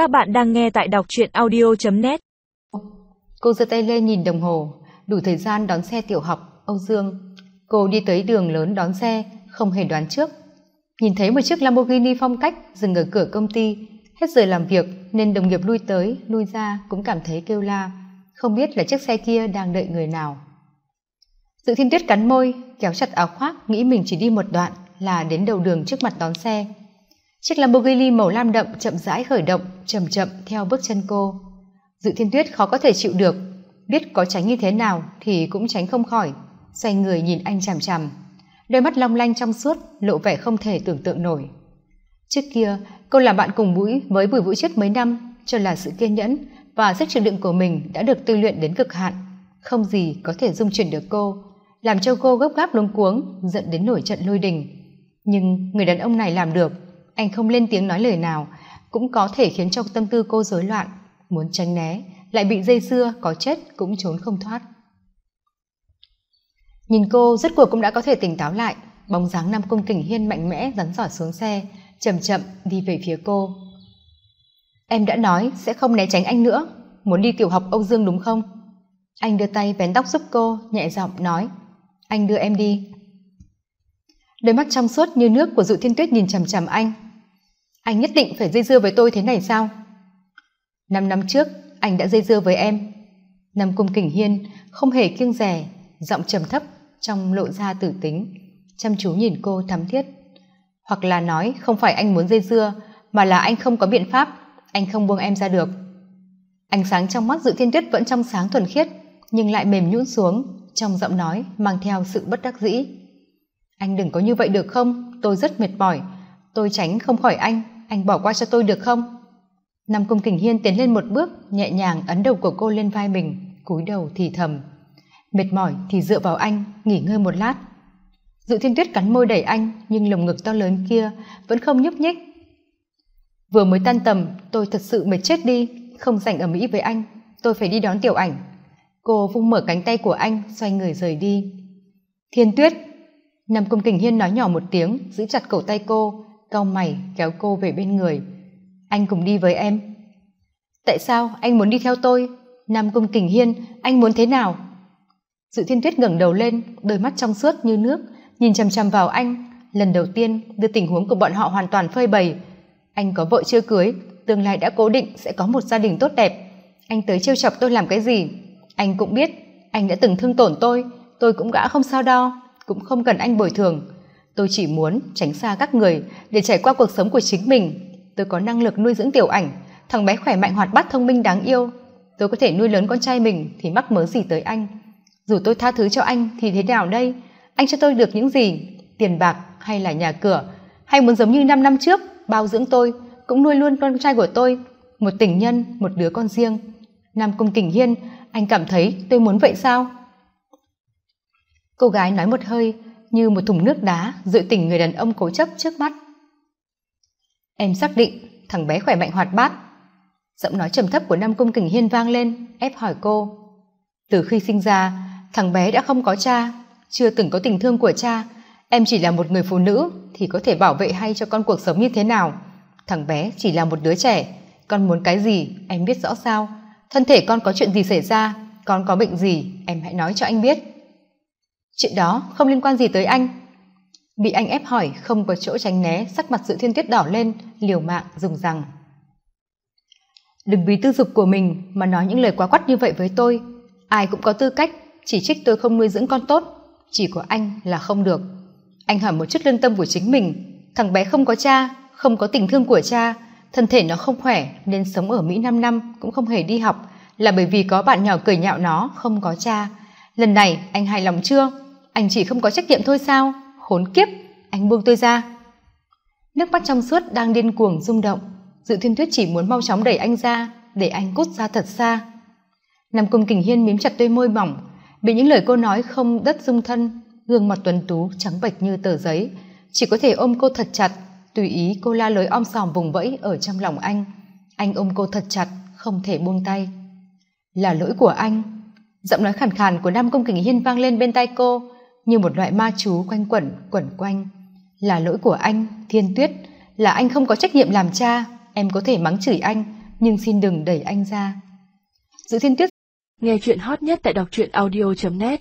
Các bạn đang nghe tại đọc truyện audio.net Cô giơ tay lên nhìn đồng hồ, đủ thời gian đón xe tiểu học, Âu Dương. Cô đi tới đường lớn đón xe, không hề đoán trước. Nhìn thấy một chiếc Lamborghini phong cách dừng ở cửa công ty, hết giờ làm việc nên đồng nghiệp lui tới, lui ra cũng cảm thấy kêu la, không biết là chiếc xe kia đang đợi người nào. Dự thiên tuyết cắn môi, kéo chặt áo khoác, nghĩ mình chỉ đi một đoạn là đến đầu đường trước mặt đón xe. Chiếc Lamborghini màu lam đậm chậm rãi khởi động, chậm chậm theo bước chân cô. Dự thiên tuyết khó có thể chịu được, biết có tránh như thế nào thì cũng tránh không khỏi, xoay người nhìn anh chằm chằm. Đôi mắt long lanh trong suốt, lộ vẻ không thể tưởng tượng nổi. Trước kia, cô làm bạn cùng mũi với Bùi Vũ Chết mấy năm, cho là sự kiên nhẫn và sức chịu đựng của mình đã được tư luyện đến cực hạn. Không gì có thể dung chuyển được cô, làm cho cô gấp gáp luống cuống, giận đến nổi trận lôi đình. Nhưng người đàn ông này làm được, anh không lên tiếng nói lời nào, cũng có thể khiến cho tâm tư cô rối loạn, muốn tránh né, lại bị dây dưa, có chết cũng trốn không thoát. Nhìn cô, rất cuộc cũng đã có thể tỉnh táo lại, bóng dáng Nam Cung Kình Hiên mạnh mẽ rắn giỏi xuống xe, chậm chậm đi về phía cô. Em đã nói sẽ không né tránh anh nữa, muốn đi tiểu học Âu Dương đúng không? Anh đưa tay vén tóc giúp cô, nhẹ giọng nói, anh đưa em đi. Đôi mắt trong suốt như nước của dụ thiên tuyết nhìn chằm chằm anh. Anh nhất định phải dây dưa với tôi thế này sao? Năm năm trước, anh đã dây dưa với em. Nam Cung Kình Hiên không hề kiêng rẻ, giọng trầm thấp trong lộ ra tử tính, chăm chú nhìn cô thắm thiết. Hoặc là nói không phải anh muốn dây dưa, mà là anh không có biện pháp, anh không buông em ra được. Ánh sáng trong mắt Dự Thiên Tuyết vẫn trong sáng thuần khiết, nhưng lại mềm nhũn xuống, trong giọng nói mang theo sự bất đắc dĩ. Anh đừng có như vậy được không? Tôi rất mệt mỏi. Tôi tránh không khỏi anh, anh bỏ qua cho tôi được không? Nam Cung Kình Hiên tiến lên một bước, nhẹ nhàng ấn đầu của cô lên vai mình, cúi đầu thì thầm. Mệt mỏi thì dựa vào anh, nghỉ ngơi một lát. Dự Thiên Tuyết cắn môi đẩy anh, nhưng lồng ngực to lớn kia vẫn không nhúc nhích. Vừa mới tan tầm, tôi thật sự mệt chết đi, không dành ở Mỹ với anh, tôi phải đi đón tiểu ảnh. Cô vung mở cánh tay của anh, xoay người rời đi. Thiên Tuyết! Nam Cung Kình Hiên nói nhỏ một tiếng, giữ chặt cổ tay cô, cau mày kéo cô về bên người. Anh cùng đi với em. Tại sao anh muốn đi theo tôi? Nam Cung Kình Hiên, anh muốn thế nào? Dự Thiên Tuyết ngẩng đầu lên, đôi mắt trong suốt như nước, nhìn chằm chằm vào anh, lần đầu tiên đưa tình huống của bọn họ hoàn toàn phơi bày. Anh có vợ chưa cưới, tương lai đã cố định sẽ có một gia đình tốt đẹp. Anh tới trêu chọc tôi làm cái gì? Anh cũng biết, anh đã từng thương tổn tôi, tôi cũng đã không sao đo, cũng không cần anh bồi thường. Tôi chỉ muốn tránh xa các người để trải qua cuộc sống của chính mình. Tôi có năng lực nuôi dưỡng tiểu ảnh, thằng bé khỏe mạnh hoạt bát thông minh đáng yêu. Tôi có thể nuôi lớn con trai mình thì mắc mớ gì tới anh. Dù tôi tha thứ cho anh thì thế nào đây? Anh cho tôi được những gì? Tiền bạc hay là nhà cửa? Hay muốn giống như năm năm trước, bao dưỡng tôi, cũng nuôi luôn con trai của tôi, một tình nhân, một đứa con riêng. Nam công Kình Hiên, anh cảm thấy tôi muốn vậy sao? Cô gái nói một hơi, như một thùng nước đá dội tỉnh người đàn ông cố chấp trước mắt. Em xác định thằng bé khỏe mạnh hoạt bát. Giọng nói trầm thấp của Nam Cung Kình Hiên vang lên, ép hỏi cô. Từ khi sinh ra, thằng bé đã không có cha, chưa từng có tình thương của cha. Em chỉ là một người phụ nữ thì có thể bảo vệ hay cho con cuộc sống như thế nào. Thằng bé chỉ là một đứa trẻ, con muốn cái gì em biết rõ sao. Thân thể con có chuyện gì xảy ra, con có bệnh gì em hãy nói cho anh biết. Chuyện đó không liên quan gì tới anh. Bị anh ép hỏi không có chỗ tránh né, sắc mặt dự thiên tuyết đỏ lên, liều mạng dùng rằng. Đừng vì tư dục của mình mà nói những lời quá quắt như vậy với tôi. Ai cũng có tư cách, chỉ trích tôi không nuôi dưỡng con tốt. Chỉ của anh là không được. Anh hỏi một chút lương tâm của chính mình. Thằng bé không có cha, không có tình thương của cha, thân thể nó không khỏe nên sống ở Mỹ 5 năm cũng không hề đi học là bởi vì có bạn nhỏ cười nhạo nó không có cha. Lần này anh hài lòng chưa? Anh chỉ không có trách nhiệm thôi sao? Khốn kiếp, anh buông tôi ra. Nước mắt trong suốt đang điên cuồng rung động. Dự thiên tuyết chỉ muốn mau chóng đẩy anh ra, để anh cút ra thật xa. Nam Cung Kình Hiên mím chặt đôi môi mỏng, bị những lời cô nói không đất dung thân, gương mặt tuấn tú trắng bệch như tờ giấy, chỉ có thể ôm cô thật chặt, tùy ý cô la lối om sòm vùng vẫy ở trong lòng anh. Anh ôm cô thật chặt, không thể buông tay. Là lỗi của anh. Giọng nói khàn khàn của Nam công Kình Hiên vang lên bên tai cô, như một loại ma chú quanh quẩn quẩn quanh. Là lỗi của anh, thiên tuyết. Là anh không có trách nhiệm làm cha. Em có thể mắng chửi anh, nhưng xin đừng đẩy anh ra. Dự thiên tuyết. Nghe chuyện hot nhất tại đọc truyện audio.net